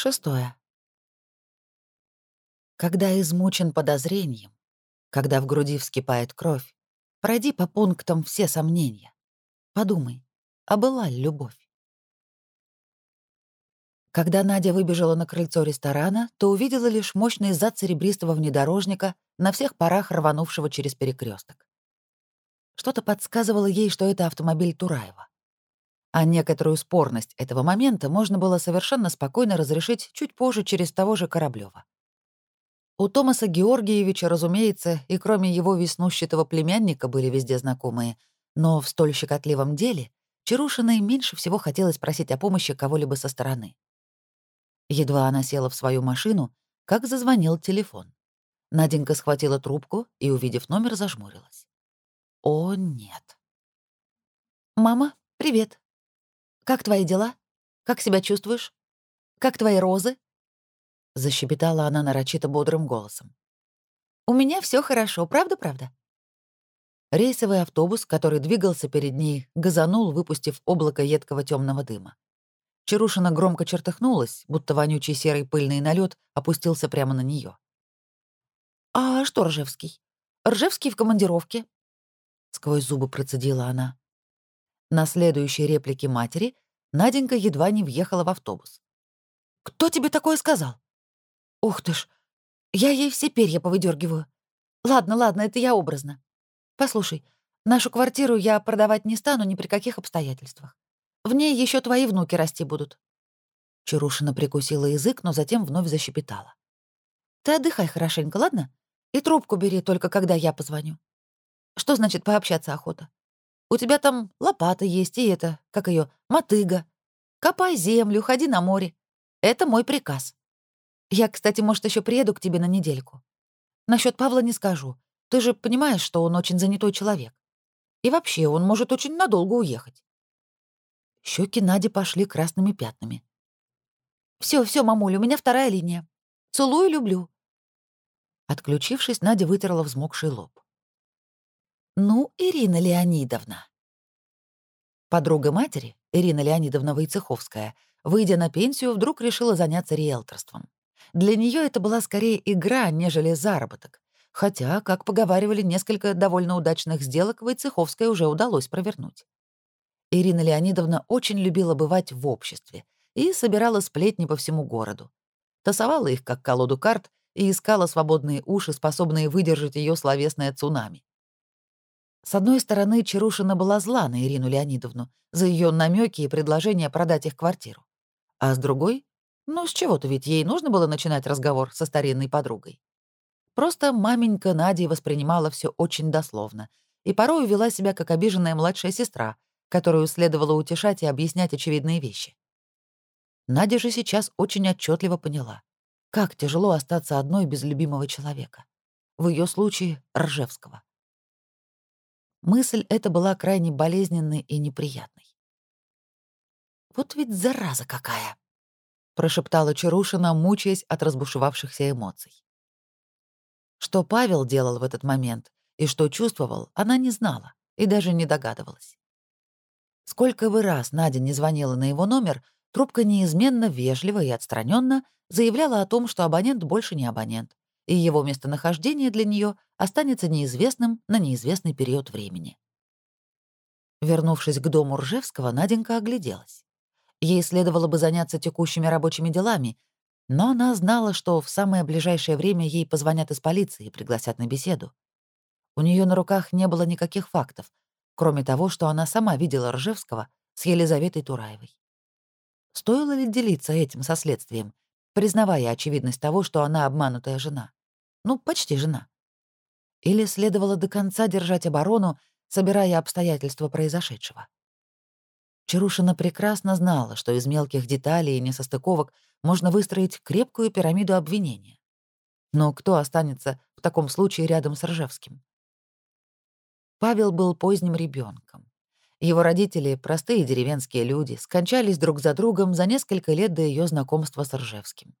Шестое. Когда измучен подозрением, когда в груди вскипает кровь, пройди по пунктам все сомнения. Подумай, а была ли любовь? Когда Надя выбежала на крыльцо ресторана, то увидела лишь мощный зад серебристого внедорожника, на всех парах рванувшего через перекресток. Что-то подсказывало ей, что это автомобиль Тураева. А некоторую спорность этого момента можно было совершенно спокойно разрешить чуть позже через того же Кораблёва. У Томаса Георгиевича, разумеется, и кроме его веснущатого племянника были везде знакомые, но в столь щекотливом деле Чарушиной меньше всего хотелось просить о помощи кого-либо со стороны. Едва она села в свою машину, как зазвонил телефон. Наденька схватила трубку и, увидев номер, зажмурилась. О, нет. «Мама, привет. Как твои дела? Как себя чувствуешь? Как твои розы?» защебетала она нарочито бодрым голосом. «У меня все хорошо, правда-правда?» Рейсовый автобус, который двигался перед ней, газанул, выпустив облако едкого темного дыма. Чарушина громко чертыхнулась, будто вонючий серый пыльный налет опустился прямо на нее. «А что Ржевский? Ржевский в командировке?» Сквозь зубы процедила она. На следующей реплике матери Наденька едва не въехала в автобус. «Кто тебе такое сказал?» Ух ты ж, я ей все перья повыдергиваю. Ладно, ладно, это я образно. Послушай, нашу квартиру я продавать не стану ни при каких обстоятельствах. В ней еще твои внуки расти будут. Чарушина прикусила язык, но затем вновь защепетала. Ты отдыхай хорошенько, ладно? И трубку бери только когда я позвоню. Что значит пообщаться охота? У тебя там лопата есть и это, как ее, мотыга. Копай землю, ходи на море. Это мой приказ. Я, кстати, может, еще приеду к тебе на недельку. Насчет Павла не скажу. Ты же понимаешь, что он очень занятой человек. И вообще, он может очень надолго уехать. Щеки Нади пошли красными пятнами. Все, все, мамуля, у меня вторая линия. Целую, люблю. Отключившись, Надя вытерла взмокший лоб. «Ну, Ирина Леонидовна». Подруга матери, Ирина Леонидовна Войцеховская, выйдя на пенсию, вдруг решила заняться риэлторством. Для нее это была скорее игра, нежели заработок. Хотя, как поговаривали, несколько довольно удачных сделок Войцеховской уже удалось провернуть. Ирина Леонидовна очень любила бывать в обществе и собирала сплетни по всему городу. Тасовала их, как колоду карт, и искала свободные уши, способные выдержать ее словесное цунами. С одной стороны, Чарушина была зла на Ирину Леонидовну за ее намеки и предложение продать их квартиру. А с другой ну, с чего-то ведь ей нужно было начинать разговор со старинной подругой. Просто маменька Надя воспринимала все очень дословно и порой вела себя как обиженная младшая сестра, которую следовало утешать и объяснять очевидные вещи. Надя же сейчас очень отчетливо поняла, как тяжело остаться одной без любимого человека. В ее случае — Ржевского. Мысль эта была крайне болезненной и неприятной. «Вот ведь зараза какая!» прошептала Чарушина, мучаясь от разбушевавшихся эмоций. Что Павел делал в этот момент и что чувствовал, она не знала и даже не догадывалась. Сколько бы раз Надя не звонила на его номер, трубка неизменно вежливо и отстраненно заявляла о том, что абонент больше не абонент, и его местонахождение для нее останется неизвестным на неизвестный период времени. Вернувшись к дому Ржевского, Наденька огляделась. Ей следовало бы заняться текущими рабочими делами, но она знала, что в самое ближайшее время ей позвонят из полиции и пригласят на беседу. У нее на руках не было никаких фактов, кроме того, что она сама видела Ржевского с Елизаветой Тураевой. Стоило ли делиться этим со следствием, признавая очевидность того, что она обманутая жена? Ну, почти жена. Или следовало до конца держать оборону, собирая обстоятельства произошедшего? Чарушина прекрасно знала, что из мелких деталей и несостыковок можно выстроить крепкую пирамиду обвинения. Но кто останется в таком случае рядом с Ржевским? Павел был поздним ребенком. Его родители, простые деревенские люди, скончались друг за другом за несколько лет до ее знакомства с Ржевским.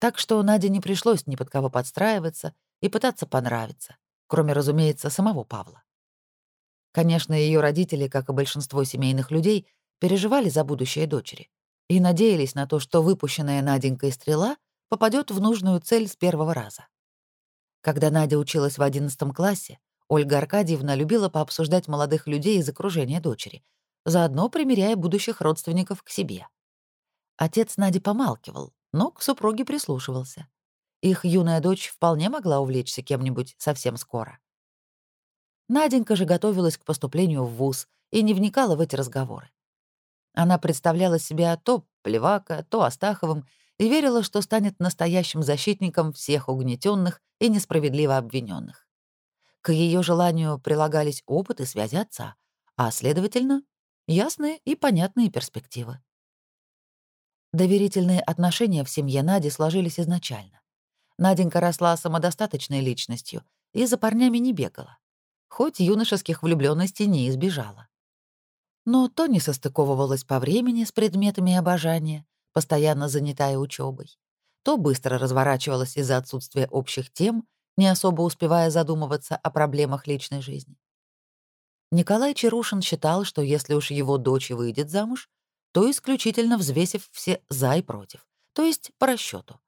Так что Наде не пришлось ни под кого подстраиваться и пытаться понравиться, кроме, разумеется, самого Павла. Конечно, ее родители, как и большинство семейных людей, переживали за будущее дочери. и надеялись на то, что выпущенная Наденькой стрела попадет в нужную цель с первого раза. Когда Надя училась в 11 классе, Ольга Аркадьевна любила пообсуждать молодых людей из окружения дочери, заодно примеряя будущих родственников к себе. Отец Нади помалкивал, но к супруге прислушивался. Их юная дочь вполне могла увлечься кем-нибудь совсем скоро. Наденька же готовилась к поступлению в вуз и не вникала в эти разговоры. Она представляла себя то Плевака, то Астаховым и верила, что станет настоящим защитником всех угнетенных и несправедливо обвиненных. К ее желанию прилагались опыт и связи отца, а, следовательно, ясные и понятные перспективы. Доверительные отношения в семье Нади сложились изначально. Наденька росла самодостаточной личностью и за парнями не бегала, хоть юношеских влюбленностей не избежала. Но то не состыковывалась по времени с предметами обожания, постоянно занятая учебой, то быстро разворачивалась из-за отсутствия общих тем, не особо успевая задумываться о проблемах личной жизни. Николай Чарушин считал, что если уж его дочь выйдет замуж, то исключительно взвесив все «за» и «против», то есть по расчету.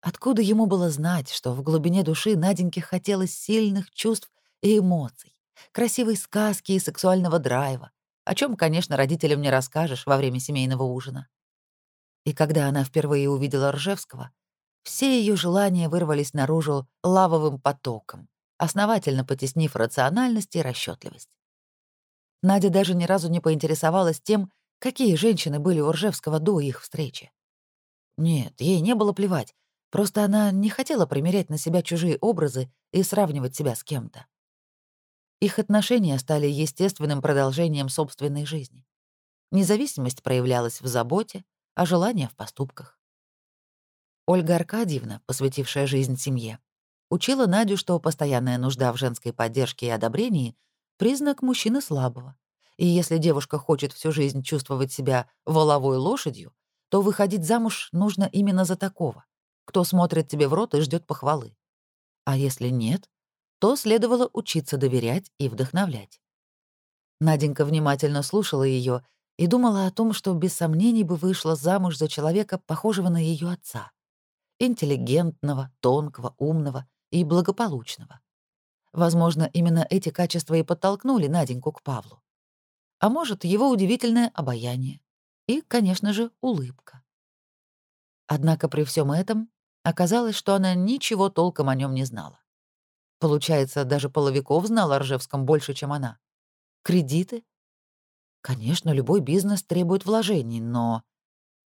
Откуда ему было знать, что в глубине души Наденьке хотелось сильных чувств и эмоций, красивой сказки и сексуального драйва, о чем, конечно, родителям не расскажешь во время семейного ужина. И когда она впервые увидела Ржевского, все ее желания вырвались наружу лавовым потоком, основательно потеснив рациональность и расчетливость. Надя даже ни разу не поинтересовалась тем, Какие женщины были у Ржевского до их встречи? Нет, ей не было плевать. Просто она не хотела примерять на себя чужие образы и сравнивать себя с кем-то. Их отношения стали естественным продолжением собственной жизни. Независимость проявлялась в заботе, а желание — в поступках. Ольга Аркадьевна, посвятившая жизнь семье, учила Надю, что постоянная нужда в женской поддержке и одобрении — признак мужчины слабого, и если девушка хочет всю жизнь чувствовать себя воловой лошадью, то выходить замуж нужно именно за такого, кто смотрит тебе в рот и ждет похвалы. А если нет, то следовало учиться доверять и вдохновлять. Наденька внимательно слушала ее и думала о том, что без сомнений бы вышла замуж за человека, похожего на ее отца. Интеллигентного, тонкого, умного и благополучного. Возможно, именно эти качества и подтолкнули Наденьку к Павлу а может, его удивительное обаяние и, конечно же, улыбка. Однако при всем этом оказалось, что она ничего толком о нем не знала. Получается, даже Половиков знал о Ржевском больше, чем она. Кредиты? Конечно, любой бизнес требует вложений, но...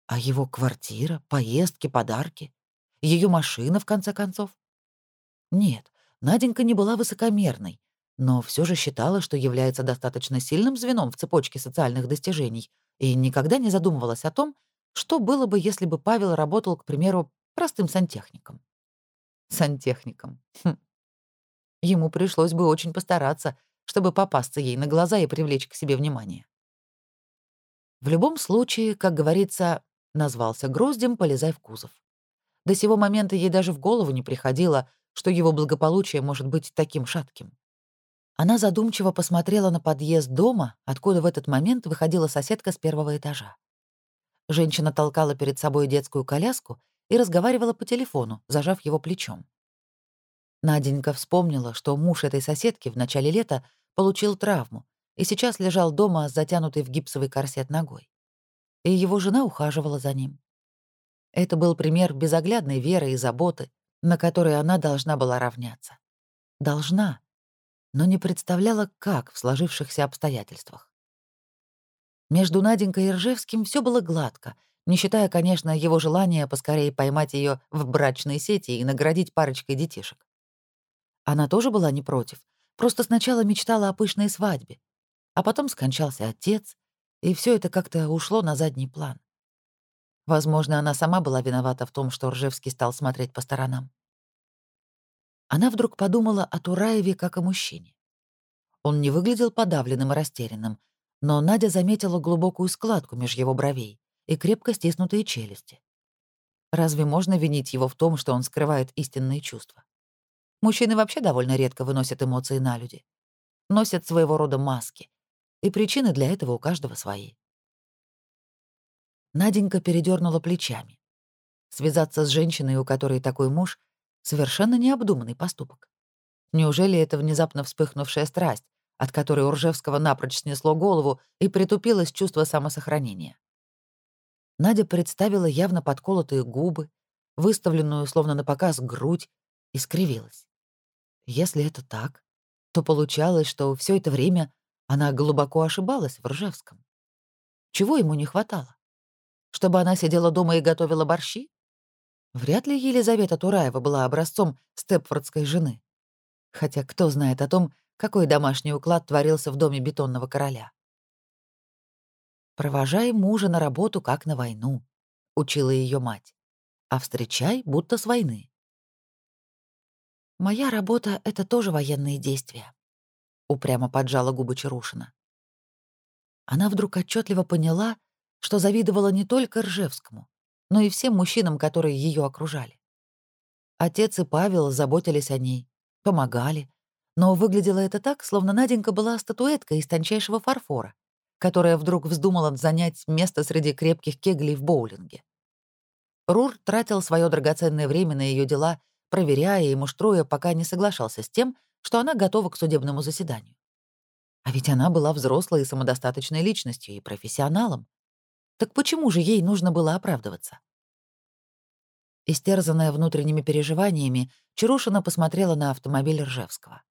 А его квартира, поездки, подарки? Ее машина, в конце концов? Нет, Наденька не была высокомерной, но все же считала, что является достаточно сильным звеном в цепочке социальных достижений и никогда не задумывалась о том, что было бы, если бы Павел работал, к примеру, простым сантехником. Сантехником. Хм. Ему пришлось бы очень постараться, чтобы попасться ей на глаза и привлечь к себе внимание. В любом случае, как говорится, назвался гроздем, полезай в кузов. До сего момента ей даже в голову не приходило, что его благополучие может быть таким шатким. Она задумчиво посмотрела на подъезд дома, откуда в этот момент выходила соседка с первого этажа. Женщина толкала перед собой детскую коляску и разговаривала по телефону, зажав его плечом. Наденька вспомнила, что муж этой соседки в начале лета получил травму и сейчас лежал дома с затянутой в гипсовый корсет ногой. И его жена ухаживала за ним. Это был пример безоглядной веры и заботы, на которой она должна была равняться. Должна, но не представляла, как в сложившихся обстоятельствах. Между Наденькой и Ржевским все было гладко, не считая, конечно, его желания поскорее поймать ее в брачной сети и наградить парочкой детишек. Она тоже была не против, просто сначала мечтала о пышной свадьбе, а потом скончался отец, и все это как-то ушло на задний план. Возможно, она сама была виновата в том, что Ржевский стал смотреть по сторонам. Она вдруг подумала о Тураеве как о мужчине. Он не выглядел подавленным и растерянным, но Надя заметила глубокую складку меж его бровей и крепко стиснутые челюсти. Разве можно винить его в том, что он скрывает истинные чувства? Мужчины вообще довольно редко выносят эмоции на люди. Носят своего рода маски. И причины для этого у каждого свои. Наденька передернула плечами. Связаться с женщиной, у которой такой муж, совершенно необдуманный поступок. Неужели это внезапно вспыхнувшая страсть, от которой у Ржевского напрочь снесло голову и притупилось чувство самосохранения? Надя представила явно подколотые губы, выставленную, словно на показ, грудь, и скривилась. Если это так, то получалось, что все это время она глубоко ошибалась в Ржевском. Чего ему не хватало? Чтобы она сидела дома и готовила борщи? Вряд ли Елизавета Тураева была образцом степфордской жены. Хотя кто знает о том, какой домашний уклад творился в доме бетонного короля. «Провожай мужа на работу, как на войну», — учила ее мать. «А встречай, будто с войны». «Моя работа — это тоже военные действия», — упрямо поджала губы Чарушина. Она вдруг отчетливо поняла, что завидовала не только Ржевскому, но и всем мужчинам, которые ее окружали. Отец и Павел заботились о ней, помогали, но выглядело это так, словно Наденька была статуэткой из тончайшего фарфора, которая вдруг вздумала занять место среди крепких кеглей в боулинге. Рур тратил свое драгоценное время на ее дела, проверяя и муштруя, пока не соглашался с тем, что она готова к судебному заседанию. А ведь она была взрослой и самодостаточной личностью и профессионалом. Так почему же ей нужно было оправдываться? Истерзанная внутренними переживаниями, Чарушина посмотрела на автомобиль Ржевского.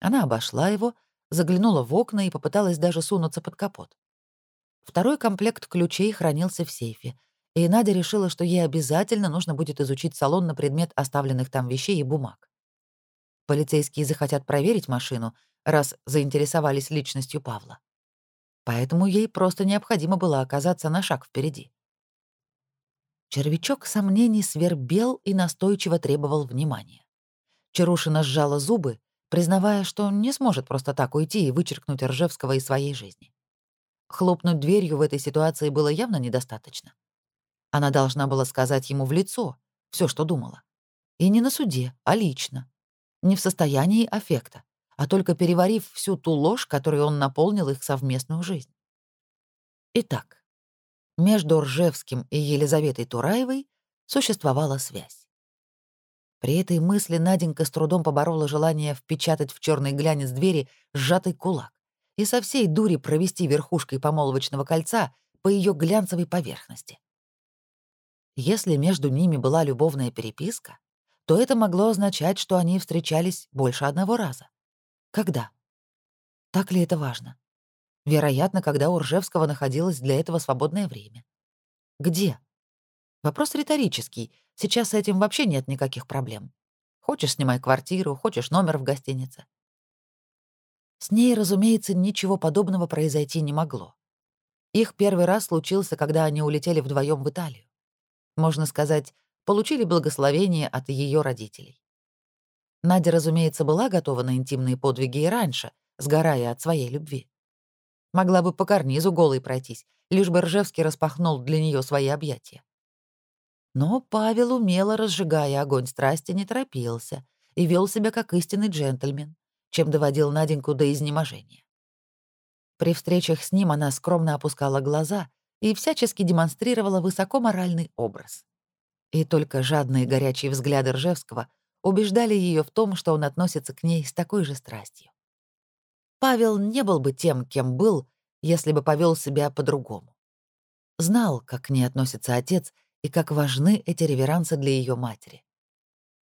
Она обошла его, заглянула в окна и попыталась даже сунуться под капот. Второй комплект ключей хранился в сейфе, и Надя решила, что ей обязательно нужно будет изучить салон на предмет оставленных там вещей и бумаг. Полицейские захотят проверить машину, раз заинтересовались личностью Павла. Поэтому ей просто необходимо было оказаться на шаг впереди. Червячок сомнений свербел и настойчиво требовал внимания. Чарушина сжала зубы, признавая, что не сможет просто так уйти и вычеркнуть Ржевского из своей жизни. Хлопнуть дверью в этой ситуации было явно недостаточно. Она должна была сказать ему в лицо все, что думала. И не на суде, а лично. Не в состоянии аффекта, а только переварив всю ту ложь, которой он наполнил их совместную жизнь. Итак, между Ржевским и Елизаветой Тураевой существовала связь. При этой мысли Наденька с трудом поборола желание впечатать в черный глянец двери сжатый кулак и со всей дури провести верхушкой помолвочного кольца по ее глянцевой поверхности. Если между ними была любовная переписка, то это могло означать, что они встречались больше одного раза. Когда? Так ли это важно? Вероятно, когда у Ржевского находилось для этого свободное время. Где? Вопрос риторический. Сейчас с этим вообще нет никаких проблем. Хочешь, снимай квартиру, хочешь номер в гостинице. С ней, разумеется, ничего подобного произойти не могло. Их первый раз случился, когда они улетели вдвоем в Италию. Можно сказать, получили благословение от ее родителей. Надя, разумеется, была готова на интимные подвиги и раньше, сгорая от своей любви. Могла бы по карнизу голой пройтись, лишь бы Ржевский распахнул для нее свои объятия. Но Павел, умело разжигая огонь страсти, не торопился и вел себя как истинный джентльмен, чем доводил Наденьку до изнеможения. При встречах с ним она скромно опускала глаза и всячески демонстрировала высокоморальный образ. И только жадные горячие взгляды Ржевского — убеждали ее в том, что он относится к ней с такой же страстью. Павел не был бы тем, кем был, если бы повел себя по-другому. Знал, как к ней относится отец и как важны эти реверансы для ее матери.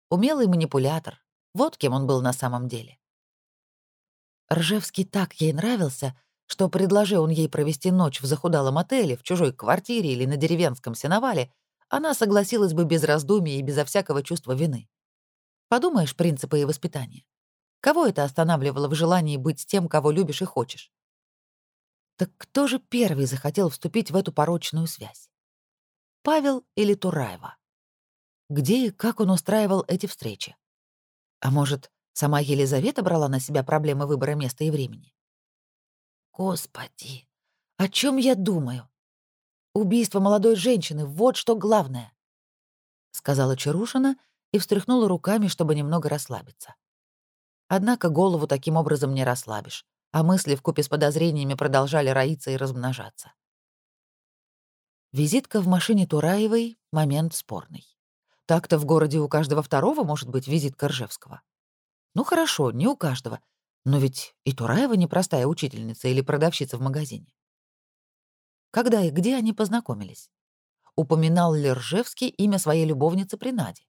Умелый манипулятор, вот кем он был на самом деле. Ржевский так ей нравился, что, предложил он ей провести ночь в захудалом отеле, в чужой квартире или на деревенском сеновале, она согласилась бы без раздумий и безо всякого чувства вины. Подумаешь, принципы и воспитание. Кого это останавливало в желании быть с тем, кого любишь и хочешь? Так кто же первый захотел вступить в эту порочную связь? Павел или Тураева? Где и как он устраивал эти встречи? А может, сама Елизавета брала на себя проблемы выбора места и времени? Господи, о чем я думаю? Убийство молодой женщины — вот что главное, — сказала Чарушина и встряхнула руками, чтобы немного расслабиться. Однако голову таким образом не расслабишь, а мысли вкупе с подозрениями продолжали роиться и размножаться. Визитка в машине Тураевой — момент спорный. Так-то в городе у каждого второго может быть визитка Ржевского. Ну хорошо, не у каждого. Но ведь и Тураева непростая учительница или продавщица в магазине. Когда и где они познакомились? Упоминал ли Ржевский имя своей любовницы при Наде?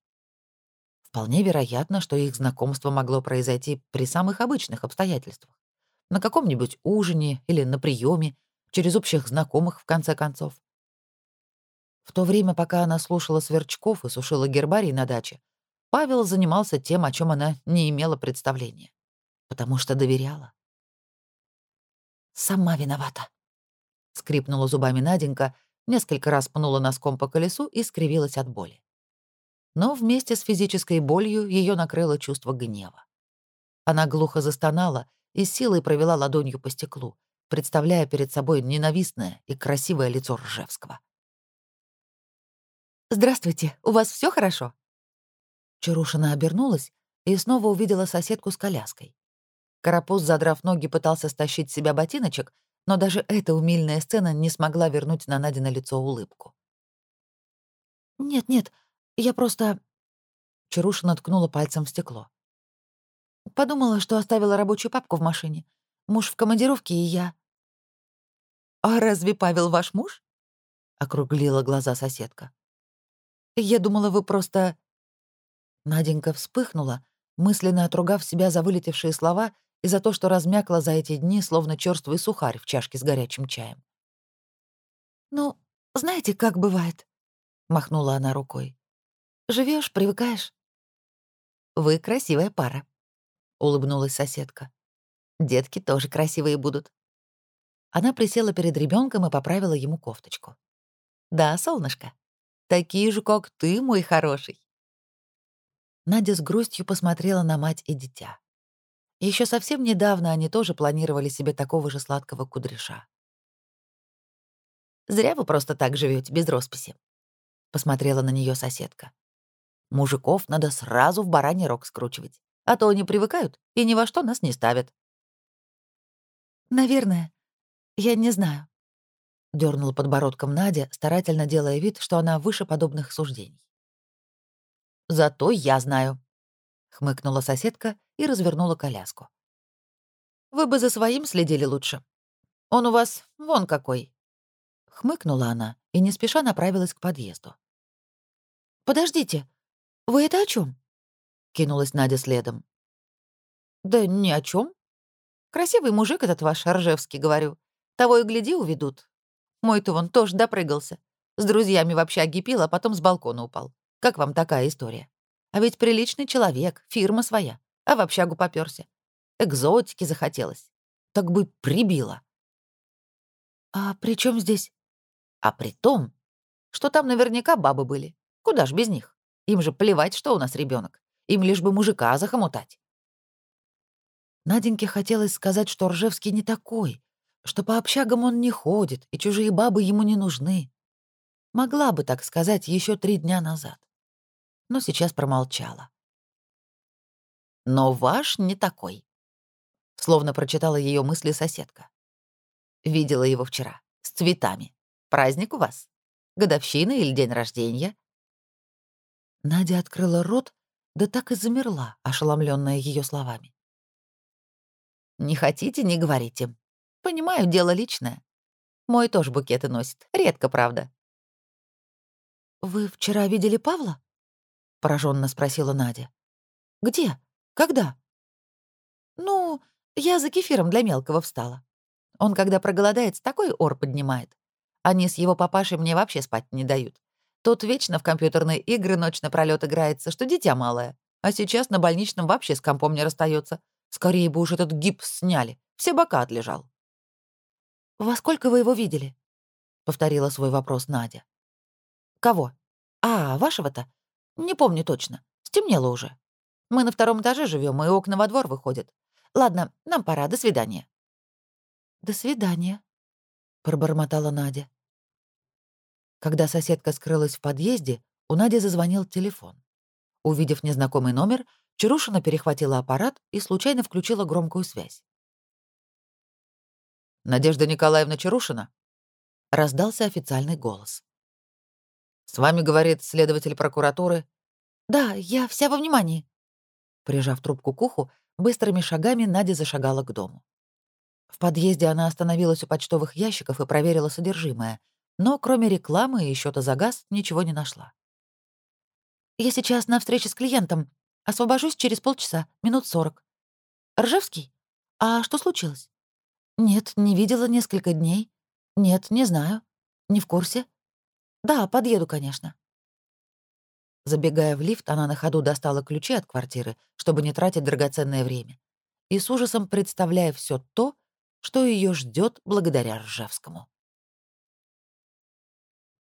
Вполне вероятно, что их знакомство могло произойти при самых обычных обстоятельствах. На каком-нибудь ужине или на приеме, через общих знакомых, в конце концов. В то время, пока она слушала сверчков и сушила гербарий на даче, Павел занимался тем, о чем она не имела представления. Потому что доверяла. «Сама виновата», — скрипнула зубами Наденька, несколько раз пнула носком по колесу и скривилась от боли но вместе с физической болью ее накрыло чувство гнева. Она глухо застонала и силой провела ладонью по стеклу, представляя перед собой ненавистное и красивое лицо Ржевского. «Здравствуйте, у вас все хорошо?» Чарушина обернулась и снова увидела соседку с коляской. Карапуз, задрав ноги, пытался стащить с себя ботиночек, но даже эта умильная сцена не смогла вернуть на Надино лицо улыбку. «Нет-нет, я просто...» Чарушина ткнула пальцем в стекло. Подумала, что оставила рабочую папку в машине. Муж в командировке, и я... «А разве Павел ваш муж?» — округлила глаза соседка. «Я думала, вы просто...» Наденька вспыхнула, мысленно отругав себя за вылетевшие слова и за то, что размякла за эти дни, словно черствый сухарь в чашке с горячим чаем. «Ну, знаете, как бывает?» — махнула она рукой. Живешь, привыкаешь. Вы красивая пара, улыбнулась соседка. Детки тоже красивые будут. Она присела перед ребенком и поправила ему кофточку. Да, солнышко, такие же, как ты, мой хороший. Надя с грустью посмотрела на мать и дитя. Еще совсем недавно они тоже планировали себе такого же сладкого кудряша. «Зря вы просто так живете без росписи», — посмотрела на нее соседка. Мужиков надо сразу в бараний рог скручивать, а то они привыкают и ни во что нас не ставят. «Наверное. Я не знаю», — дернула подбородком Надя, старательно делая вид, что она выше подобных суждений. «Зато я знаю», — хмыкнула соседка и развернула коляску. «Вы бы за своим следили лучше. Он у вас вон какой». Хмыкнула она и не спеша направилась к подъезду. «Подождите», «Вы это о чем? кинулась Надя следом. «Да ни о чем. Красивый мужик этот ваш, Ржевский, говорю. Того и гляди, уведут. Мой-то вон тоже допрыгался. С друзьями в общаге а потом с балкона упал. Как вам такая история? А ведь приличный человек, фирма своя, а в общагу попёрся. Экзотики захотелось. Так бы прибило. А при чем здесь? А при том, что там наверняка бабы были. Куда ж без них? Им же плевать, что у нас ребенок. Им лишь бы мужика захомутать. Наденьке хотелось сказать, что Ржевский не такой, что по общагам он не ходит, и чужие бабы ему не нужны. Могла бы так сказать еще три дня назад. Но сейчас промолчала. «Но ваш не такой», — словно прочитала ее мысли соседка. «Видела его вчера, с цветами. Праздник у вас? Годовщина или день рождения?» Надя открыла рот, да так и замерла, ошеломленная ее словами. «Не хотите, не говорите. Понимаю, дело личное. Мой тоже букеты носит. Редко, правда». «Вы вчера видели Павла?» — пораженно спросила Надя. «Где? Когда?» «Ну, я за кефиром для мелкого встала. Он, когда проголодается, такой ор поднимает. Они с его папашей мне вообще спать не дают. Тот вечно в компьютерные игры ночь напролёт играется, что дитя малое. А сейчас на больничном вообще с компом не расстается. Скорее бы уж этот гипс сняли. Все бока отлежал. «Во сколько вы его видели?» — повторила свой вопрос Надя. «Кого? А, вашего-то? Не помню точно. Стемнело уже. Мы на втором этаже живем, и окна во двор выходят. Ладно, нам пора. До свидания». «До свидания», — пробормотала Надя. Когда соседка скрылась в подъезде, у Нади зазвонил телефон. Увидев незнакомый номер, Чарушина перехватила аппарат и случайно включила громкую связь. «Надежда Николаевна Чарушина?» — раздался официальный голос. «С вами, — говорит следователь прокуратуры». «Да, я вся во внимании». Прижав трубку к уху, быстрыми шагами Надя зашагала к дому. В подъезде она остановилась у почтовых ящиков и проверила содержимое, но кроме рекламы и счета за газ ничего не нашла. «Я сейчас на встрече с клиентом. Освобожусь через полчаса, минут сорок. Ржевский? А что случилось?» «Нет, не видела несколько дней. Нет, не знаю. Не в курсе. Да, подъеду, конечно». Забегая в лифт, она на ходу достала ключи от квартиры, чтобы не тратить драгоценное время, и с ужасом представляя все то, что ее ждет благодаря Ржевскому.